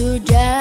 sudah